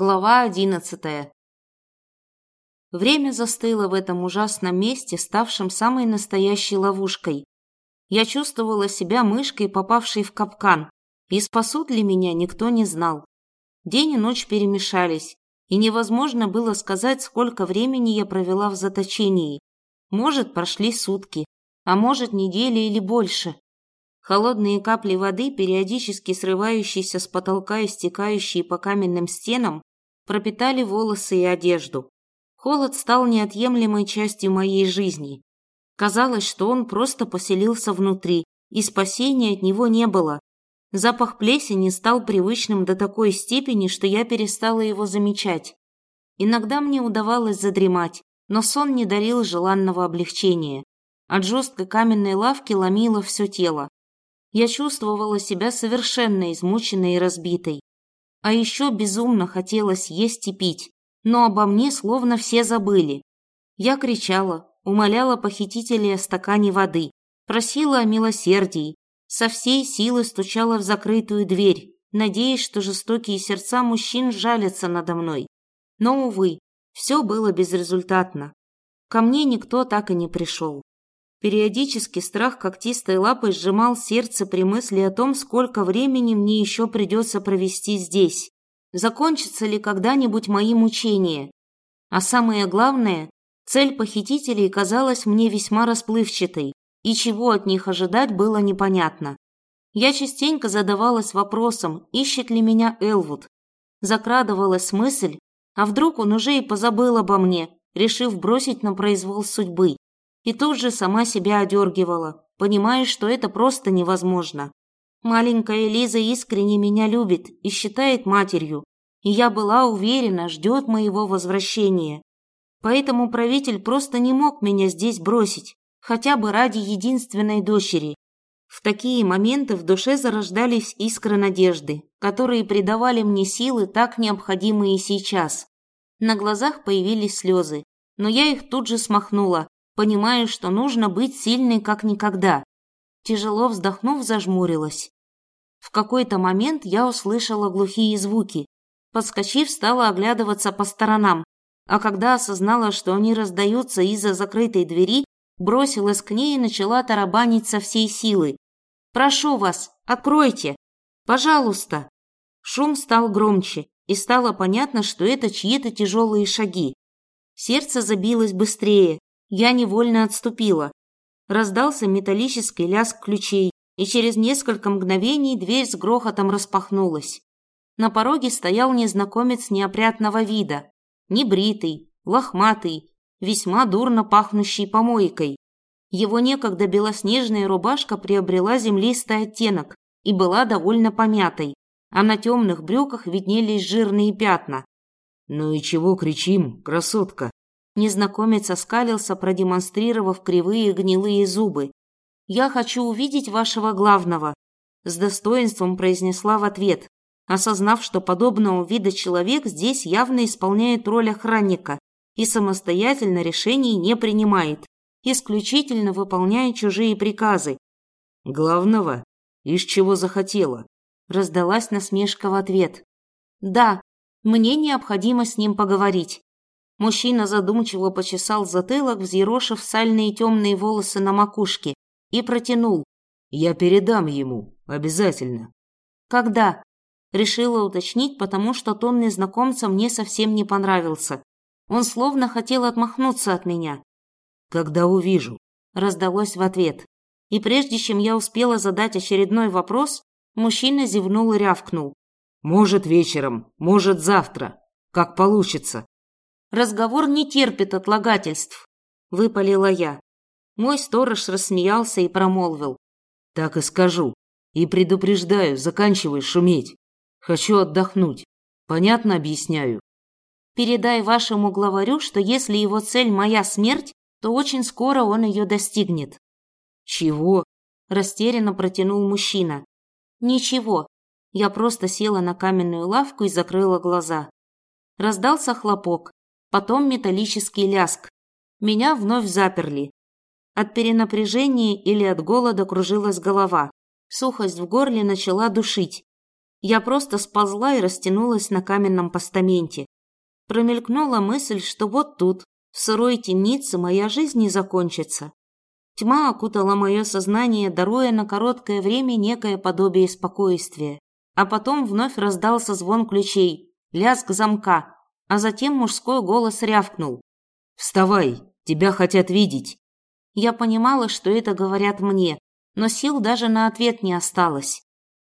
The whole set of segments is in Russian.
Глава одиннадцатая. Время застыло в этом ужасном месте, ставшем самой настоящей ловушкой. Я чувствовала себя мышкой, попавшей в капкан, и спасут ли меня никто не знал. День и ночь перемешались, и невозможно было сказать, сколько времени я провела в заточении. Может, прошли сутки, а может, недели или больше. Холодные капли воды, периодически срывающиеся с потолка и стекающие по каменным стенам, пропитали волосы и одежду. Холод стал неотъемлемой частью моей жизни. Казалось, что он просто поселился внутри, и спасения от него не было. Запах плесени стал привычным до такой степени, что я перестала его замечать. Иногда мне удавалось задремать, но сон не дарил желанного облегчения. От жесткой каменной лавки ломило все тело. Я чувствовала себя совершенно измученной и разбитой. А еще безумно хотелось есть и пить, но обо мне словно все забыли. Я кричала, умоляла похитителей о стакане воды, просила о милосердии, со всей силы стучала в закрытую дверь, надеясь, что жестокие сердца мужчин жалятся надо мной. Но, увы, все было безрезультатно. Ко мне никто так и не пришел. Периодически страх когтистой лапой сжимал сердце при мысли о том, сколько времени мне еще придется провести здесь. Закончится ли когда-нибудь мои мучения? А самое главное, цель похитителей казалась мне весьма расплывчатой, и чего от них ожидать было непонятно. Я частенько задавалась вопросом, ищет ли меня Элвуд. Закрадывалась мысль, а вдруг он уже и позабыл обо мне, решив бросить на произвол судьбы и тут же сама себя одергивала, понимая, что это просто невозможно. Маленькая Лиза искренне меня любит и считает матерью, и я была уверена, ждет моего возвращения. Поэтому правитель просто не мог меня здесь бросить, хотя бы ради единственной дочери. В такие моменты в душе зарождались искры надежды, которые придавали мне силы, так необходимые сейчас. На глазах появились слезы, но я их тут же смахнула, понимая, что нужно быть сильной как никогда. Тяжело вздохнув, зажмурилась. В какой-то момент я услышала глухие звуки. Подскочив, стала оглядываться по сторонам, а когда осознала, что они раздаются из-за закрытой двери, бросилась к ней и начала тарабанить со всей силы. «Прошу вас, откройте! Пожалуйста!» Шум стал громче, и стало понятно, что это чьи-то тяжелые шаги. Сердце забилось быстрее, я невольно отступила. Раздался металлический лязг ключей, и через несколько мгновений дверь с грохотом распахнулась. На пороге стоял незнакомец неопрятного вида, небритый, лохматый, весьма дурно пахнущий помойкой. Его некогда белоснежная рубашка приобрела землистый оттенок и была довольно помятой, а на темных брюках виднелись жирные пятна. «Ну и чего кричим, красотка?» Незнакомец оскалился, продемонстрировав кривые гнилые зубы. «Я хочу увидеть вашего главного», – с достоинством произнесла в ответ, осознав, что подобного вида человек здесь явно исполняет роль охранника и самостоятельно решений не принимает, исключительно выполняя чужие приказы. «Главного? Из чего захотела?» – раздалась насмешка в ответ. «Да, мне необходимо с ним поговорить». Мужчина задумчиво почесал затылок, взъерошив сальные темные волосы на макушке, и протянул. «Я передам ему, обязательно». «Когда?» Решила уточнить, потому что тон незнакомца мне совсем не понравился. Он словно хотел отмахнуться от меня. «Когда увижу», – раздалось в ответ. И прежде чем я успела задать очередной вопрос, мужчина зевнул и рявкнул. «Может, вечером, может, завтра. Как получится». Разговор не терпит отлагательств, выпалила я. Мой сторож рассмеялся и промолвил: Так и скажу. И предупреждаю, заканчивай шуметь. Хочу отдохнуть. Понятно объясняю. Передай вашему главарю, что если его цель моя смерть, то очень скоро он ее достигнет. Чего? растерянно протянул мужчина. Ничего. Я просто села на каменную лавку и закрыла глаза. Раздался хлопок, потом металлический ляск. Меня вновь заперли. От перенапряжения или от голода кружилась голова. Сухость в горле начала душить. Я просто сползла и растянулась на каменном постаменте. Промелькнула мысль, что вот тут, в сырой темнице, моя жизнь не закончится. Тьма окутала мое сознание, даруя на короткое время некое подобие спокойствия. А потом вновь раздался звон ключей, лязг замка, а затем мужской голос рявкнул. «Вставай, тебя хотят видеть». Я понимала, что это говорят мне, но сил даже на ответ не осталось.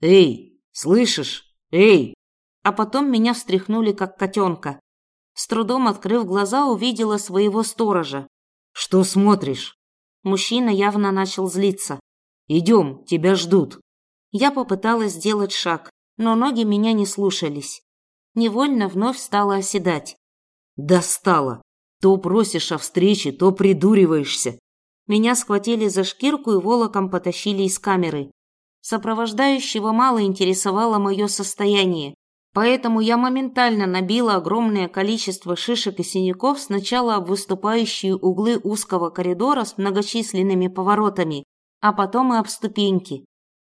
«Эй, слышишь? Эй!» А потом меня встряхнули, как котенка. С трудом открыв глаза, увидела своего сторожа. «Что смотришь?» Мужчина явно начал злиться. «Идем, тебя ждут». Я попыталась сделать шаг, но ноги меня не слушались. Невольно вновь стала оседать. «Достала! То просишь о встрече, то придуриваешься». Меня схватили за шкирку и волоком потащили из камеры. Сопровождающего мало интересовало мое состояние. Поэтому я моментально набила огромное количество шишек и синяков сначала об выступающие углы узкого коридора с многочисленными поворотами, а потом и об ступеньки.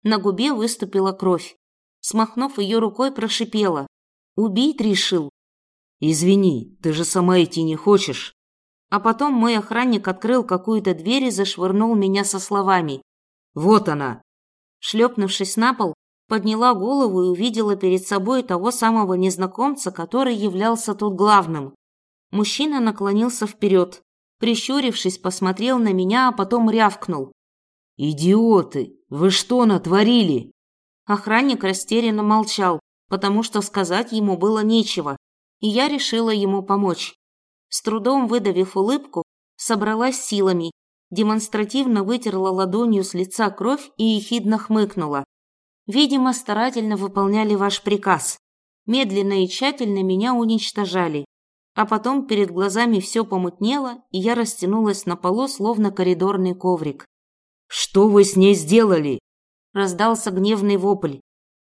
На губе выступила кровь. Смахнув ее рукой, прошипела. «Убить решил?» «Извини, ты же сама идти не хочешь». А потом мой охранник открыл какую-то дверь и зашвырнул меня со словами. «Вот она!» Шлепнувшись на пол, подняла голову и увидела перед собой того самого незнакомца, который являлся тут главным. Мужчина наклонился вперед, прищурившись, посмотрел на меня, а потом рявкнул. «Идиоты! Вы что натворили?» Охранник растерянно молчал, потому что сказать ему было нечего, и я решила ему помочь. С трудом выдавив улыбку, собралась силами, демонстративно вытерла ладонью с лица кровь и ехидно хмыкнула. Видимо, старательно выполняли ваш приказ. Медленно и тщательно меня уничтожали. А потом перед глазами все помутнело, и я растянулась на полу, словно коридорный коврик. «Что вы с ней сделали?» Раздался гневный вопль.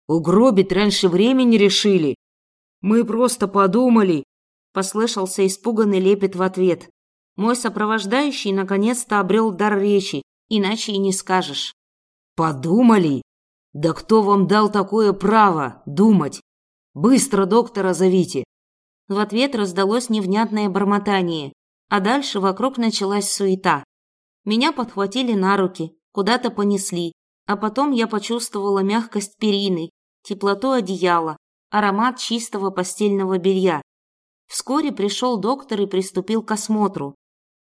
«Угробить раньше времени решили?» «Мы просто подумали!» Послышался испуганный лепет в ответ. Мой сопровождающий наконец-то обрел дар речи, иначе и не скажешь. «Подумали?» «Да кто вам дал такое право думать? Быстро доктора зовите!» В ответ раздалось невнятное бормотание, а дальше вокруг началась суета. Меня подхватили на руки, куда-то понесли, а потом я почувствовала мягкость перины, теплоту одеяла, аромат чистого постельного белья. Вскоре пришел доктор и приступил к осмотру.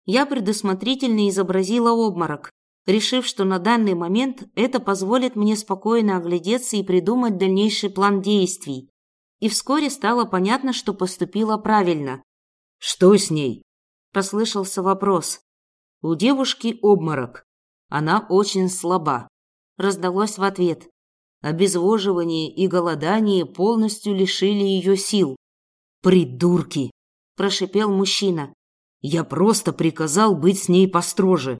Я предусмотрительно изобразила обморок, решив, что на данный момент это позволит мне спокойно оглядеться и придумать дальнейший план действий. И вскоре стало понятно, что поступила правильно. «Что с ней?» – послышался вопрос. «У девушки обморок. Она очень слаба», – раздалось в ответ. Обезвоживание и голодание полностью лишили ее сил. «Придурки!» – прошипел мужчина. «Я просто приказал быть с ней построже.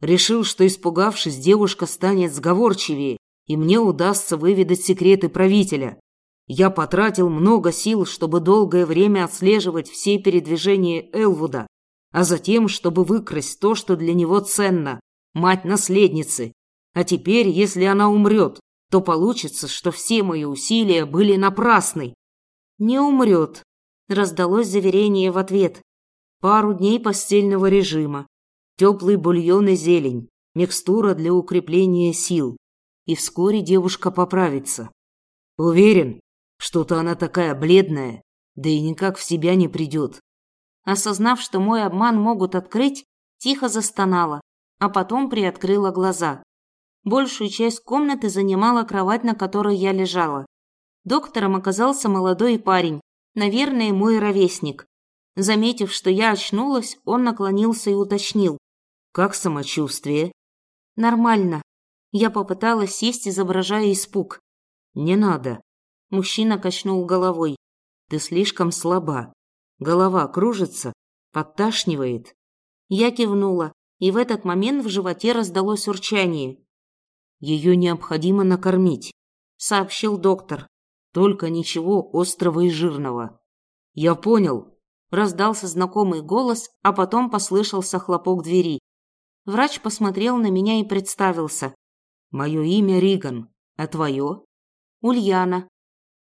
Решил, что, испугавшись, девушка станет сговорчивее, и мне удастся выведать секреты правителя. Я потратил много сил, чтобы долгое время отслеживать все передвижения Элвуда, а затем, чтобы выкрасть то, что для него ценно – мать наследницы. А теперь, если она умрет, то получится, что все мои усилия были напрасны. «Не умрет», – раздалось заверение в ответ. «Пару дней постельного режима, теплый бульон и зелень, микстура для укрепления сил. И вскоре девушка поправится. Уверен, что-то она такая бледная, да и никак в себя не придет. Осознав, что мой обман могут открыть, тихо застонала, а потом приоткрыла глаза. Большую часть комнаты занимала кровать, на которой я лежала. Доктором оказался молодой парень, наверное, мой ровесник. Заметив, что я очнулась, он наклонился и уточнил. Как самочувствие? Нормально. Я попыталась сесть, изображая испуг. Не надо. Мужчина качнул головой. Ты слишком слаба. Голова кружится, подташнивает. Я кивнула, и в этот момент в животе раздалось урчание. Ее необходимо накормить, сообщил доктор. Только ничего острого и жирного. Я понял. Раздался знакомый голос, а потом послышался хлопок двери. Врач посмотрел на меня и представился. «Мое имя Риган, а твое?» «Ульяна»,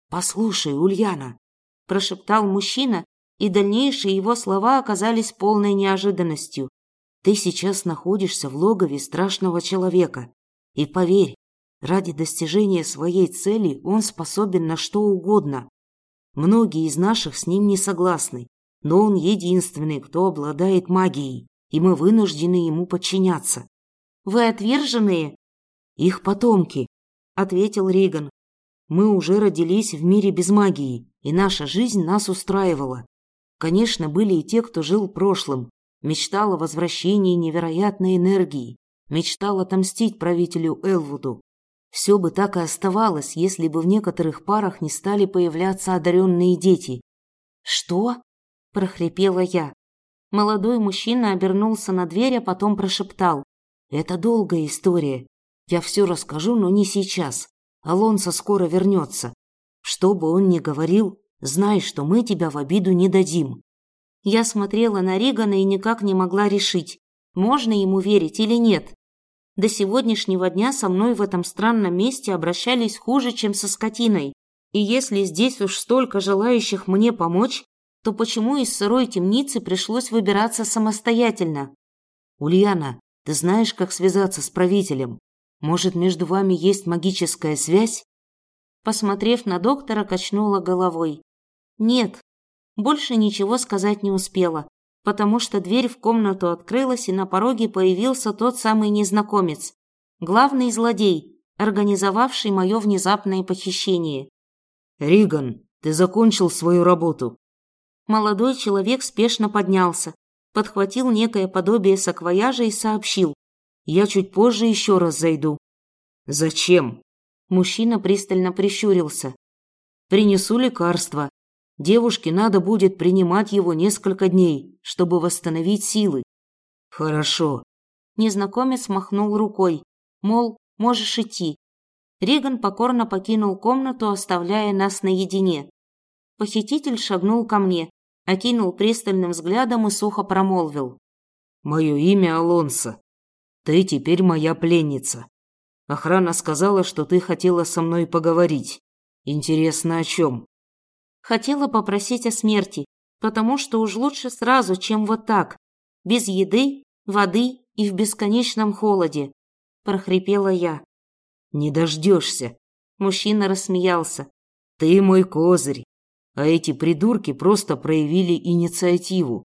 «Послушай, Ульяна», – прошептал мужчина, и дальнейшие его слова оказались полной неожиданностью. «Ты сейчас находишься в логове страшного человека. И поверь, ради достижения своей цели он способен на что угодно. Многие из наших с ним не согласны, но он единственный, кто обладает магией, и мы вынуждены ему подчиняться. Вы отверженные? Их потомки, ответил Риган. Мы уже родились в мире без магии, и наша жизнь нас устраивала. Конечно, были и те, кто жил прошлым, мечтал о возвращении невероятной энергии, мечтал отомстить правителю Элвуду. Все бы так и оставалось, если бы в некоторых парах не стали появляться одаренные дети. «Что?» – прохрипела я. Молодой мужчина обернулся на дверь, а потом прошептал. «Это долгая история. Я все расскажу, но не сейчас. Алонсо скоро вернется. Что бы он ни говорил, знай, что мы тебя в обиду не дадим». Я смотрела на Ригана и никак не могла решить, можно ему верить или нет. До сегодняшнего дня со мной в этом странном месте обращались хуже, чем со скотиной. И если здесь уж столько желающих мне помочь, то почему из сырой темницы пришлось выбираться самостоятельно? Ульяна, ты знаешь, как связаться с правителем? Может, между вами есть магическая связь? Посмотрев на доктора, качнула головой. Нет, больше ничего сказать не успела, потому что дверь в комнату открылась, и на пороге появился тот самый незнакомец, главный злодей, организовавший мое внезапное похищение. «Риган, ты закончил свою работу». Молодой человек спешно поднялся, подхватил некое подобие саквояжа и сообщил. «Я чуть позже еще раз зайду». «Зачем?» Мужчина пристально прищурился. «Принесу лекарство. Девушке надо будет принимать его несколько дней, чтобы восстановить силы. Хорошо. Незнакомец махнул рукой, мол, можешь идти. Риган покорно покинул комнату, оставляя нас наедине. Похититель шагнул ко мне, окинул пристальным взглядом и сухо промолвил. «Мое имя Алонсо. Ты теперь моя пленница. Охрана сказала, что ты хотела со мной поговорить. Интересно, о чем?» Хотела попросить о смерти, потому что уж лучше сразу, чем вот так, без еды, воды и в бесконечном холоде, прохрипела я. Не дождешься. Мужчина рассмеялся. Ты мой козырь. А эти придурки просто проявили инициативу.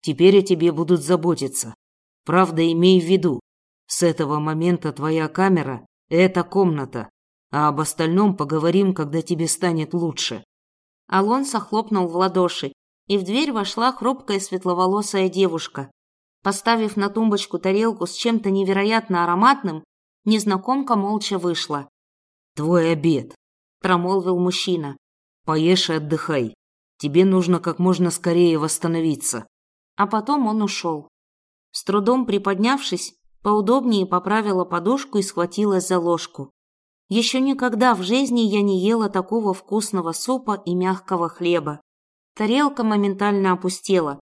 Теперь о тебе будут заботиться. Правда, имей в виду, с этого момента твоя камера – это комната, а об остальном поговорим, когда тебе станет лучше. Алонсо хлопнул в ладоши, и в дверь вошла хрупкая светловолосая девушка. Поставив на тумбочку тарелку с чем-то невероятно ароматным, незнакомка молча вышла. «Твой обед», – промолвил мужчина. «Поешь и отдыхай. Тебе нужно как можно скорее восстановиться». А потом он ушел. С трудом приподнявшись, поудобнее поправила подушку и схватилась за ложку. Еще никогда в жизни я не ела такого вкусного супа и мягкого хлеба. Тарелка моментально опустела.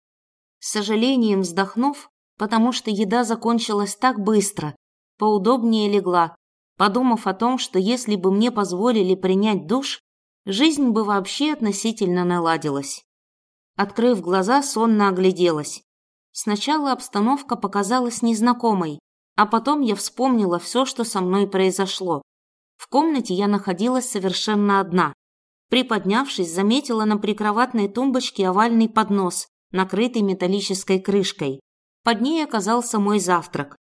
С сожалением вздохнув, потому что еда закончилась так быстро, поудобнее легла, подумав о том, что если бы мне позволили принять душ, жизнь бы вообще относительно наладилась. Открыв глаза, сонно огляделась. Сначала обстановка показалась незнакомой, а потом я вспомнила все, что со мной произошло. В комнате я находилась совершенно одна. Приподнявшись, заметила на прикроватной тумбочке овальный поднос, накрытый металлической крышкой. Под ней оказался мой завтрак.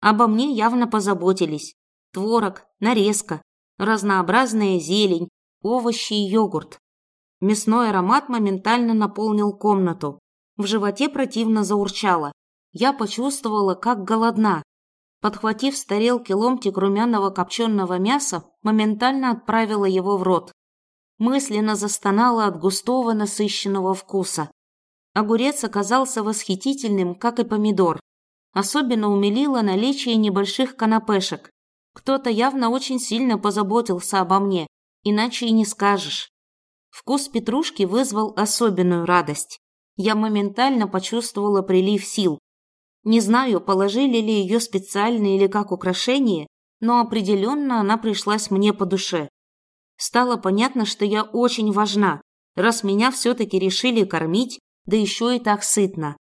Обо мне явно позаботились. Творог, нарезка, разнообразная зелень, овощи и йогурт. Мясной аромат моментально наполнил комнату. В животе противно заурчало. Я почувствовала, как голодна, Подхватив с тарелки ломтик румяного копченого мяса, моментально отправила его в рот. Мысленно застонала от густого насыщенного вкуса. Огурец оказался восхитительным, как и помидор. Особенно умилило наличие небольших канапешек. Кто-то явно очень сильно позаботился обо мне, иначе и не скажешь. Вкус петрушки вызвал особенную радость. Я моментально почувствовала прилив сил, не знаю, положили ли ее специально или как украшение, но определенно она пришлась мне по душе. Стало понятно, что я очень важна, раз меня все-таки решили кормить, да еще и так сытно.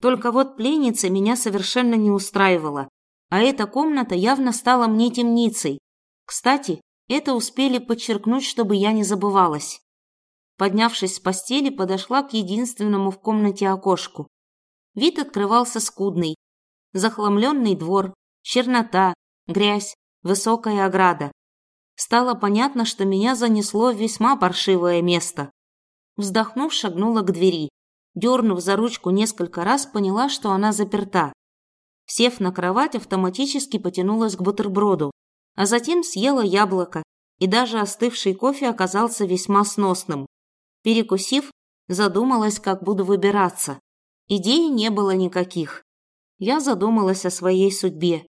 Только вот пленница меня совершенно не устраивала, а эта комната явно стала мне темницей. Кстати, это успели подчеркнуть, чтобы я не забывалась. Поднявшись с постели, подошла к единственному в комнате окошку. Вид открывался скудный. Захламленный двор, чернота, грязь, высокая ограда. Стало понятно, что меня занесло в весьма паршивое место. Вздохнув, шагнула к двери. Дернув за ручку несколько раз, поняла, что она заперта. Сев на кровать, автоматически потянулась к бутерброду, а затем съела яблоко, и даже остывший кофе оказался весьма сносным. Перекусив, задумалась, как буду выбираться. Идей не было никаких. Я задумалась о своей судьбе.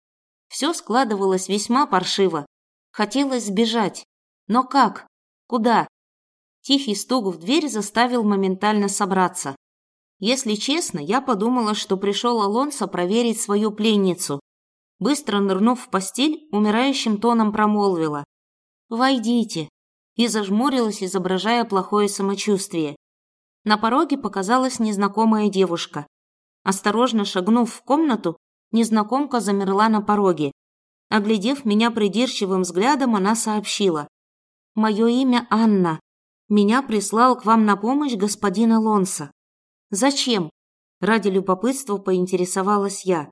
Все складывалось весьма паршиво. Хотелось сбежать. Но как? Куда? Тихий стук в дверь заставил моментально собраться. Если честно, я подумала, что пришел Алонсо проверить свою пленницу. Быстро нырнув в постель, умирающим тоном промолвила. «Войдите!» и зажмурилась, изображая плохое самочувствие. На пороге показалась незнакомая девушка. Осторожно шагнув в комнату, незнакомка замерла на пороге. Оглядев меня придирчивым взглядом, она сообщила. «Мое имя Анна. Меня прислал к вам на помощь господин Алонсо. Зачем? Ради любопытства поинтересовалась я.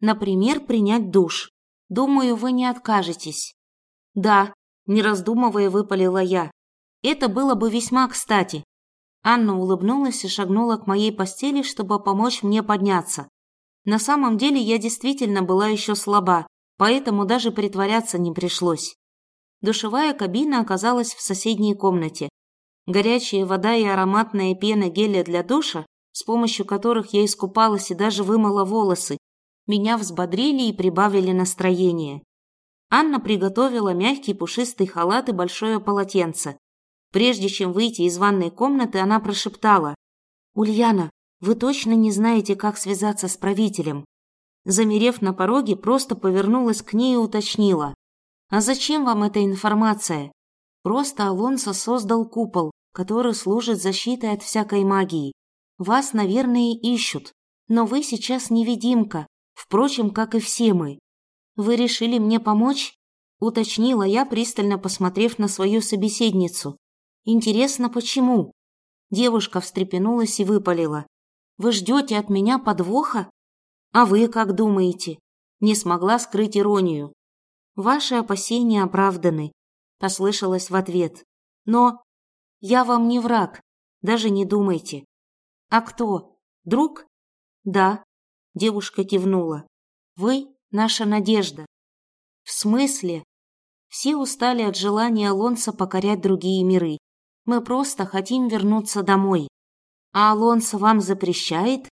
Например, принять душ. Думаю, вы не откажетесь. Да, не раздумывая, выпалила я. Это было бы весьма кстати. Анна улыбнулась и шагнула к моей постели, чтобы помочь мне подняться. На самом деле я действительно была еще слаба, поэтому даже притворяться не пришлось. Душевая кабина оказалась в соседней комнате. Горячая вода и ароматная пена геля для душа с помощью которых я искупалась и даже вымыла волосы, меня взбодрили и прибавили настроение. Анна приготовила мягкий пушистый халат и большое полотенце. Прежде чем выйти из ванной комнаты, она прошептала. «Ульяна, вы точно не знаете, как связаться с правителем?» Замерев на пороге, просто повернулась к ней и уточнила. «А зачем вам эта информация?» Просто Алонсо создал купол, который служит защитой от всякой магии. Вас, наверное, ищут, но вы сейчас невидимка, впрочем, как и все мы. Вы решили мне помочь? Уточнила я, пристально посмотрев на свою собеседницу. Интересно, почему? Девушка встрепенулась и выпалила. Вы ждете от меня подвоха? А вы как думаете? Не смогла скрыть иронию. Ваши опасения оправданы, послышалось в ответ. Но я вам не враг, даже не думайте. «А кто? Друг?» «Да», – девушка кивнула. «Вы – наша надежда». «В смысле?» Все устали от желания Алонса покорять другие миры. Мы просто хотим вернуться домой. А Алонсо вам запрещает?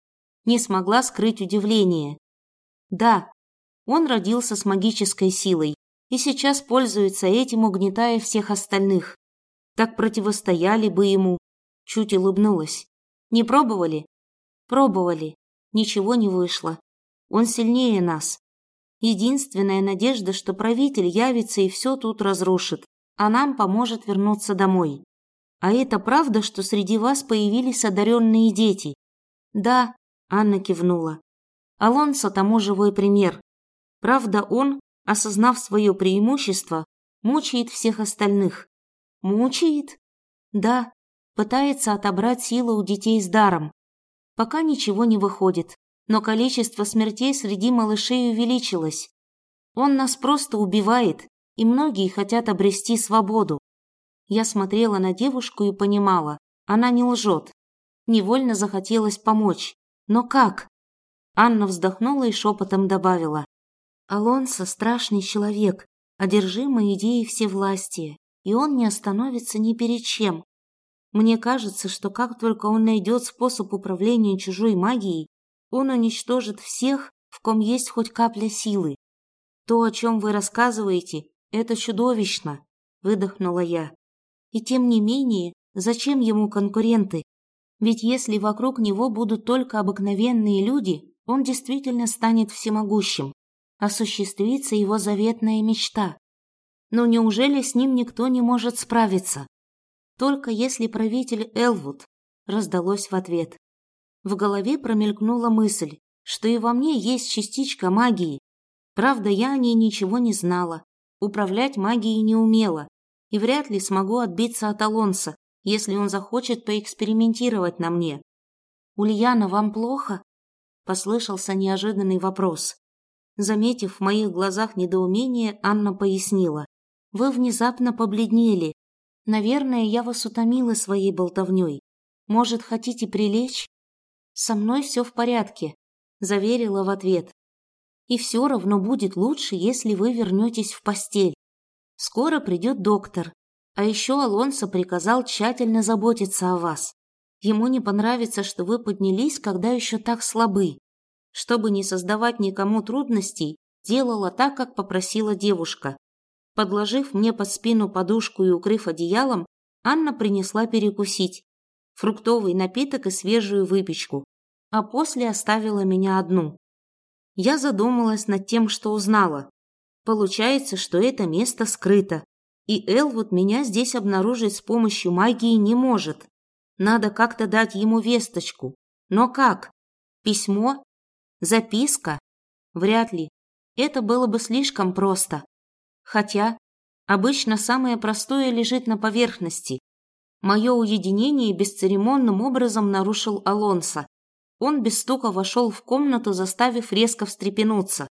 Не смогла скрыть удивление. Да, он родился с магической силой и сейчас пользуется этим, угнетая всех остальных. Так противостояли бы ему. Чуть улыбнулась. Не пробовали? Пробовали. Ничего не вышло. Он сильнее нас. Единственная надежда, что правитель явится и все тут разрушит, а нам поможет вернуться домой. А это правда, что среди вас появились одаренные дети? Да, Анна кивнула. Алонсо тому живой пример. Правда, он, осознав свое преимущество, мучает всех остальных. Мучает? Да, пытается отобрать силы у детей с даром. Пока ничего не выходит, но количество смертей среди малышей увеличилось. Он нас просто убивает, и многие хотят обрести свободу. Я смотрела на девушку и понимала, она не лжет. Невольно захотелось помочь. Но как? Анна вздохнула и шепотом добавила. Алонсо страшный человек, одержимый идеей всевластия, и он не остановится ни перед чем. Мне кажется, что как только он найдет способ управления чужой магией, он уничтожит всех, в ком есть хоть капля силы. То, о чем вы рассказываете, это чудовищно, выдохнула я. И тем не менее, зачем ему конкуренты? Ведь если вокруг него будут только обыкновенные люди, он действительно станет всемогущим. Осуществится его заветная мечта. Но неужели с ним никто не может справиться? Только если правитель Элвуд, раздалось в ответ. В голове промелькнула мысль, что и во мне есть частичка магии. Правда, я о ней ничего не знала, управлять магией не умела, и вряд ли смогу отбиться от Алонса, если он захочет поэкспериментировать на мне. «Ульяна, вам плохо?» – послышался неожиданный вопрос. Заметив в моих глазах недоумение, Анна пояснила. «Вы внезапно побледнели. Наверное, я вас утомила своей болтовней. Может, хотите прилечь?» «Со мной все в порядке», – заверила в ответ. «И все равно будет лучше, если вы вернетесь в постель. Скоро придет доктор, а еще Алонсо приказал тщательно заботиться о вас. Ему не понравится, что вы поднялись, когда еще так слабы. Чтобы не создавать никому трудностей, делала так, как попросила девушка. Подложив мне под спину подушку и укрыв одеялом, Анна принесла перекусить. Фруктовый напиток и свежую выпечку. А после оставила меня одну. Я задумалась над тем, что узнала. Получается, что это место скрыто. И Элвуд меня здесь обнаружить с помощью магии не может. Надо как-то дать ему весточку. Но как? Письмо? Записка? Вряд ли. Это было бы слишком просто. Хотя обычно самое простое лежит на поверхности. Мое уединение бесцеремонным образом нарушил Алонсо. Он без стука вошел в комнату, заставив резко встрепенуться.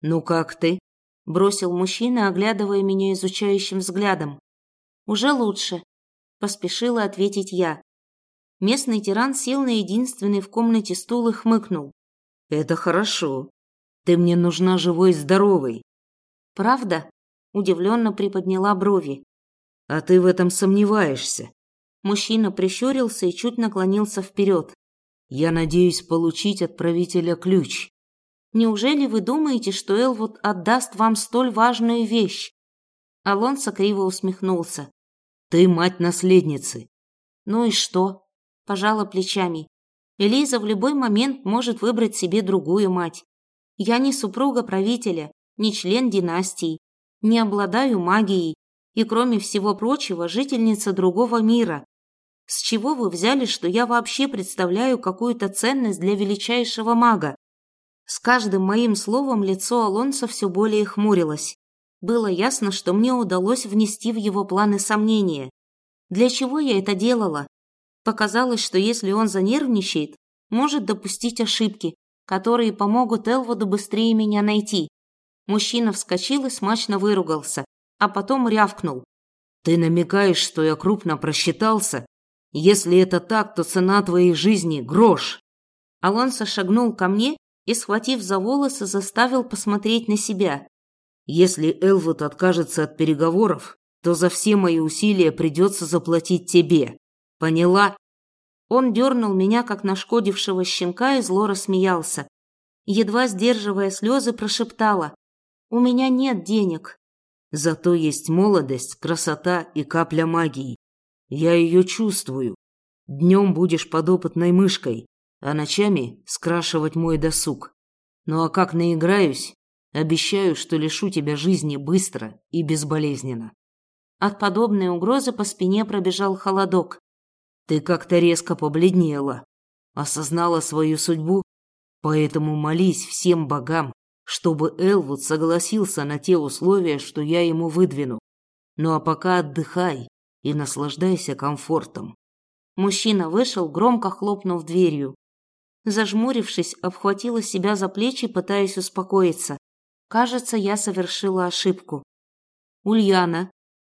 «Ну как ты?» – бросил мужчина, оглядывая меня изучающим взглядом. «Уже лучше», – поспешила ответить я. Местный тиран сел на единственный в комнате стул и хмыкнул. «Это хорошо. Ты мне нужна живой и здоровой». «Правда?» удивленно приподняла брови. «А ты в этом сомневаешься?» Мужчина прищурился и чуть наклонился вперед. «Я надеюсь получить от правителя ключ». «Неужели вы думаете, что Элвуд отдаст вам столь важную вещь?» Алонсо криво усмехнулся. «Ты мать наследницы». «Ну и что?» – пожала плечами. «Элиза в любой момент может выбрать себе другую мать. Я не супруга правителя, не член династии не обладаю магией и, кроме всего прочего, жительница другого мира. С чего вы взяли, что я вообще представляю какую-то ценность для величайшего мага? С каждым моим словом лицо Алонса все более хмурилось. Было ясно, что мне удалось внести в его планы сомнения. Для чего я это делала? Показалось, что если он занервничает, может допустить ошибки, которые помогут Элводу быстрее меня найти. Мужчина вскочил и смачно выругался, а потом рявкнул. «Ты намекаешь, что я крупно просчитался? Если это так, то цена твоей жизни – грош!» Алонсо шагнул ко мне и, схватив за волосы, заставил посмотреть на себя. «Если Элвуд откажется от переговоров, то за все мои усилия придется заплатить тебе. Поняла?» Он дернул меня, как нашкодившего щенка, и зло рассмеялся. Едва сдерживая слезы, прошептала. У меня нет денег. Зато есть молодость, красота и капля магии. Я ее чувствую. Днем будешь подопытной мышкой, а ночами скрашивать мой досуг. Ну а как наиграюсь, обещаю, что лишу тебя жизни быстро и безболезненно. От подобной угрозы по спине пробежал холодок. Ты как-то резко побледнела, осознала свою судьбу, поэтому молись всем богам, чтобы Элвуд согласился на те условия, что я ему выдвину. Ну а пока отдыхай и наслаждайся комфортом. Мужчина вышел, громко хлопнув дверью. Зажмурившись, обхватила себя за плечи, пытаясь успокоиться. Кажется, я совершила ошибку. «Ульяна,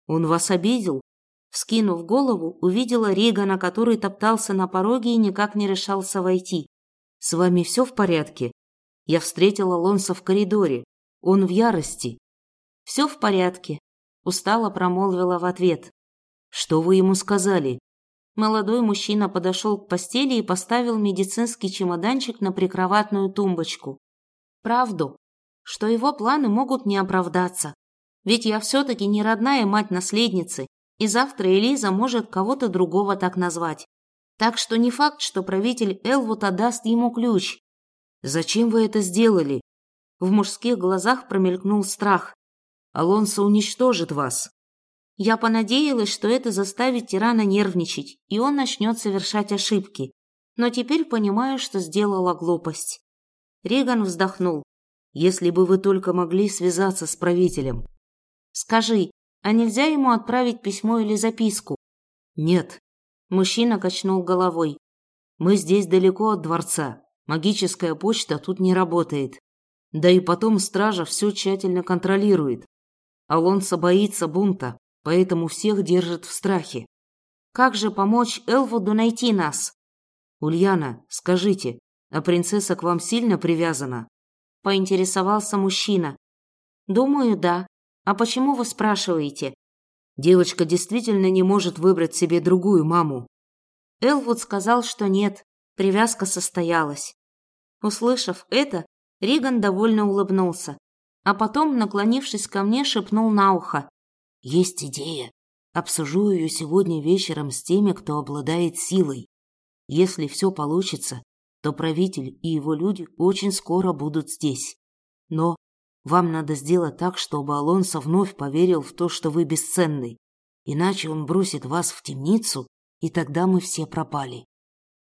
он вас обидел?» Вскинув голову, увидела Регана, который топтался на пороге и никак не решался войти. «С вами все в порядке?» Я встретил Алонса в коридоре. Он в ярости. «Все в порядке», – устало промолвила в ответ. «Что вы ему сказали?» Молодой мужчина подошел к постели и поставил медицинский чемоданчик на прикроватную тумбочку. Правду, что его планы могут не оправдаться. Ведь я все-таки не родная мать наследницы, и завтра Элиза может кого-то другого так назвать. Так что не факт, что правитель Элвуд отдаст ему ключ, Зачем вы это сделали? В мужских глазах промелькнул страх. Алонсо уничтожит вас. Я понадеялась, что это заставит тирана нервничать, и он начнет совершать ошибки. Но теперь понимаю, что сделала глупость. Риган вздохнул. Если бы вы только могли связаться с правителем. Скажи, а нельзя ему отправить письмо или записку? Нет. Мужчина качнул головой. Мы здесь далеко от дворца. Магическая почта тут не работает. Да и потом стража все тщательно контролирует. Алонсо боится бунта, поэтому всех держит в страхе. Как же помочь Элвуду найти нас? Ульяна, скажите, а принцесса к вам сильно привязана? Поинтересовался мужчина. Думаю, да. А почему вы спрашиваете? Девочка действительно не может выбрать себе другую маму. Элвуд сказал, что нет, привязка состоялась. Услышав это, Риган довольно улыбнулся, а потом, наклонившись ко мне, шепнул на ухо. «Есть идея. Обсужу ее сегодня вечером с теми, кто обладает силой. Если все получится, то правитель и его люди очень скоро будут здесь. Но вам надо сделать так, чтобы Алонсо вновь поверил в то, что вы бесценный. Иначе он бросит вас в темницу, и тогда мы все пропали.